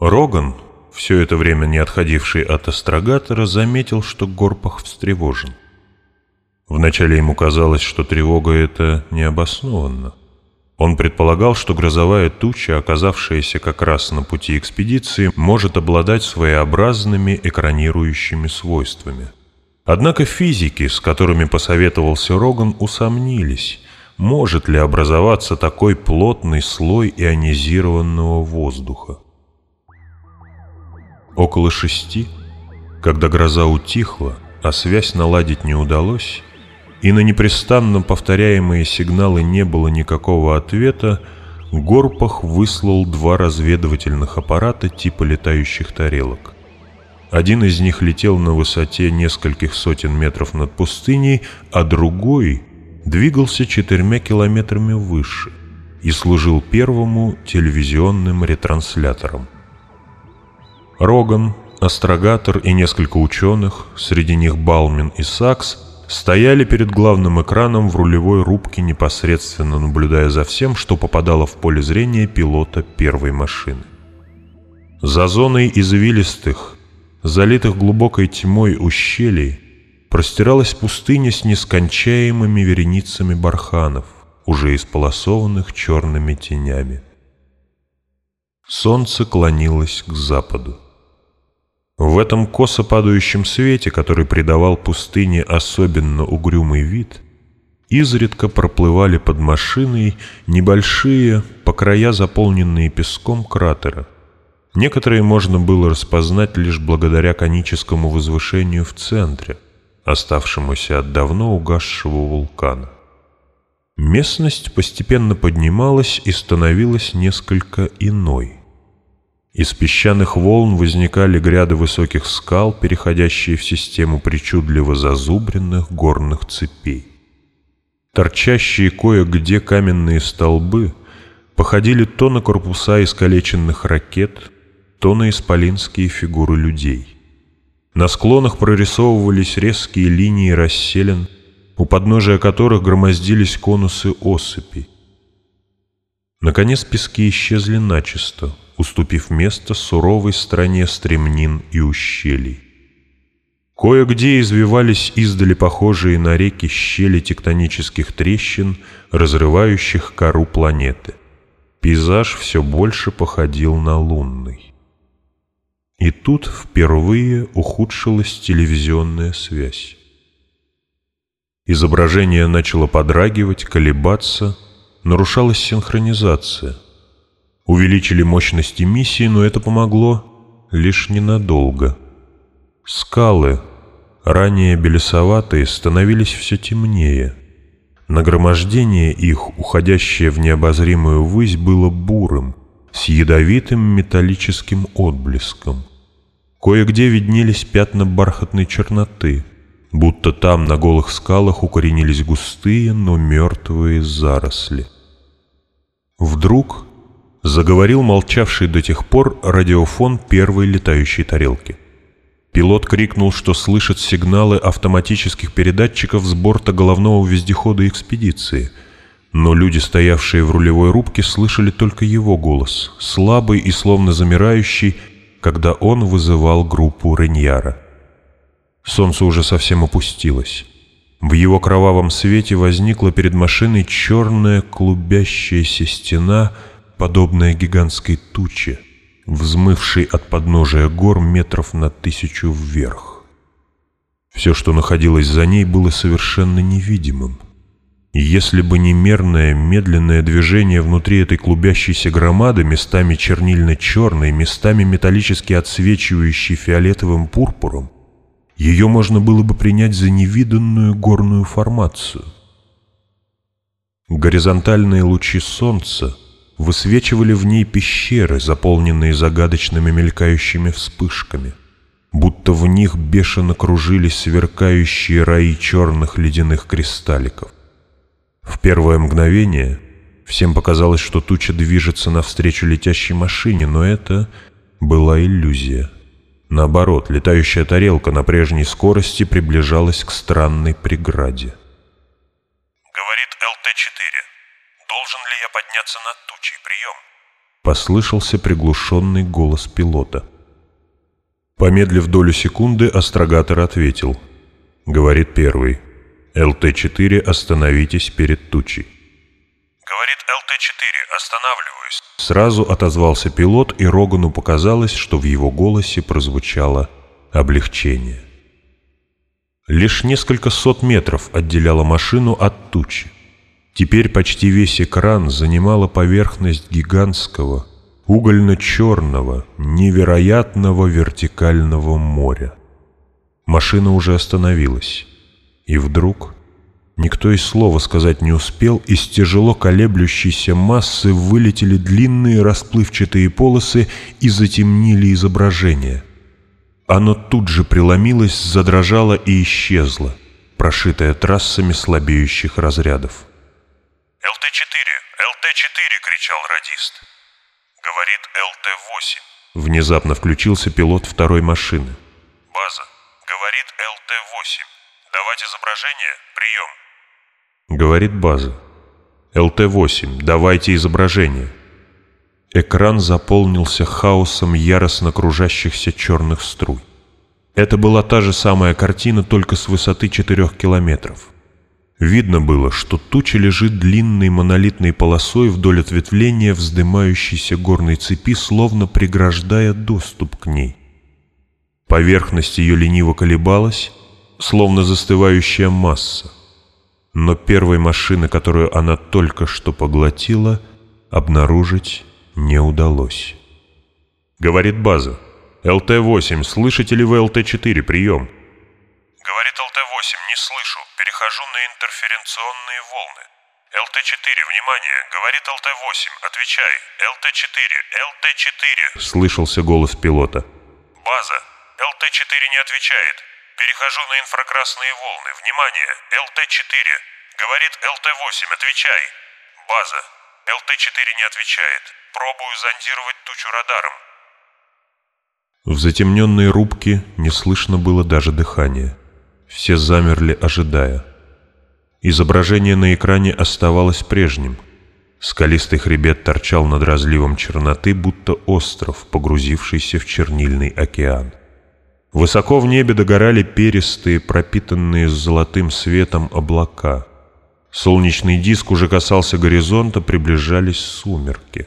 Роган, все это время не отходивший от астрогатора, заметил, что Горпах встревожен. Вначале ему казалось, что тревога эта необоснованна. Он предполагал, что грозовая туча, оказавшаяся как раз на пути экспедиции, может обладать своеобразными экранирующими свойствами. Однако физики, с которыми посоветовался Роган, усомнились, может ли образоваться такой плотный слой ионизированного воздуха. Около шести, когда гроза утихла, а связь наладить не удалось, и на непрестанно повторяемые сигналы не было никакого ответа, Горпах выслал два разведывательных аппарата типа летающих тарелок. Один из них летел на высоте нескольких сотен метров над пустыней, а другой двигался четырьмя километрами выше и служил первому телевизионным ретранслятором. Роган, астрогатор и несколько ученых, среди них Балмин и Сакс, стояли перед главным экраном в рулевой рубке, непосредственно наблюдая за всем, что попадало в поле зрения пилота первой машины. За зоной извилистых, залитых глубокой тьмой ущелий, простиралась пустыня с нескончаемыми вереницами барханов, уже исполосованных черными тенями. Солнце клонилось к западу. В этом косо падающем свете, который придавал пустыне особенно угрюмый вид, изредка проплывали под машиной небольшие, по края заполненные песком кратера. Некоторые можно было распознать лишь благодаря коническому возвышению в центре, оставшемуся от давно угасшего вулкана. Местность постепенно поднималась и становилась несколько иной. Из песчаных волн возникали гряды высоких скал, переходящие в систему причудливо зазубренных горных цепей. Торчащие кое-где каменные столбы походили то на корпуса искалеченных ракет, то на исполинские фигуры людей. На склонах прорисовывались резкие линии расселен, у подножия которых громоздились конусы осыпи. Наконец пески исчезли начисто, уступив место суровой стране стремнин и ущелий. Кое-где извивались издали похожие на реки щели тектонических трещин, разрывающих кору планеты. Пейзаж все больше походил на лунный. И тут впервые ухудшилась телевизионная связь. Изображение начало подрагивать, колебаться, нарушалась синхронизация — увеличили мощность эмиссии, но это помогло лишь ненадолго. Скалы, ранее белесоватые, становились все темнее. Нагромождение их, уходящее в необозримую высь, было бурым, с ядовитым металлическим отблеском. Кое-где виднелись пятна бархатной черноты, будто там на голых скалах укоренились густые, но мертвые заросли. Вдруг заговорил молчавший до тех пор радиофон первой летающей тарелки. Пилот крикнул, что слышит сигналы автоматических передатчиков с борта головного вездехода экспедиции, но люди, стоявшие в рулевой рубке, слышали только его голос, слабый и словно замирающий, когда он вызывал группу Реньяра. Солнце уже совсем опустилось. В его кровавом свете возникла перед машиной черная клубящаяся стена — подобная гигантской туче, взмывшей от подножия гор метров на тысячу вверх. Все, что находилось за ней, было совершенно невидимым. И если бы не мерное, медленное движение внутри этой клубящейся громады, местами чернильно-черной, местами металлически отсвечивающей фиолетовым пурпуром, ее можно было бы принять за невиданную горную формацию. Горизонтальные лучи солнца — высвечивали в ней пещеры, заполненные загадочными мелькающими вспышками, будто в них бешено кружились сверкающие раи черных ледяных кристалликов. В первое мгновение всем показалось, что туча движется навстречу летящей машине, но это была иллюзия. Наоборот, летающая тарелка на прежней скорости приближалась к странной преграде. «Говорит ЛТ-4. Должен ли я подняться над тучей? Прием!» Послышался приглушенный голос пилота. Помедлив долю секунды, астрогатор ответил. Говорит первый. «ЛТ-4, остановитесь перед тучей». «Говорит ЛТ-4, останавливаюсь». Сразу отозвался пилот, и Рогану показалось, что в его голосе прозвучало облегчение. Лишь несколько сот метров отделяло машину от тучи. Теперь почти весь экран занимала поверхность гигантского, угольно-черного, невероятного вертикального моря. Машина уже остановилась. И вдруг никто и слова сказать не успел, из тяжело колеблющейся массы вылетели длинные расплывчатые полосы и затемнили изображение. Оно тут же преломилось, задрожало и исчезло, прошитое трассами слабеющих разрядов. «ЛТ-4! ЛТ-4!» — кричал радист. «Говорит ЛТ-8». Внезапно включился пилот второй машины. «База. Говорит ЛТ-8. Давать изображение. Прием». Говорит база. ЛТ-8. Давайте изображение. Экран заполнился хаосом яростно кружащихся черных струй. Это была та же самая картина, только с высоты четырех километров. Видно было, что туча лежит длинной монолитной полосой вдоль ответвления вздымающейся горной цепи, словно преграждая доступ к ней. Поверхность ее лениво колебалась, словно застывающая масса. Но первой машины, которую она только что поглотила, обнаружить не удалось. Говорит база. ЛТ-8, слышите ли вы ЛТ-4? Прием. Говорит ЛТ-8, не слышу. Перехожу на интерференционные волны. ЛТ-4, внимание, говорит ЛТ-8, отвечай. ЛТ-4, ЛТ-4. Слышался голос пилота. База, ЛТ-4 не отвечает. Перехожу на инфракрасные волны. Внимание, ЛТ-4. Говорит ЛТ-8, отвечай. База, ЛТ-4 не отвечает. Пробую зондировать тучу радаром. В затемненной рубке не слышно было даже дыхания. Все замерли, ожидая. Изображение на экране оставалось прежним. Скалистый хребет торчал над разливом черноты, будто остров, погрузившийся в чернильный океан. Высоко в небе догорали перистые, пропитанные золотым светом облака. Солнечный диск уже касался горизонта, приближались сумерки.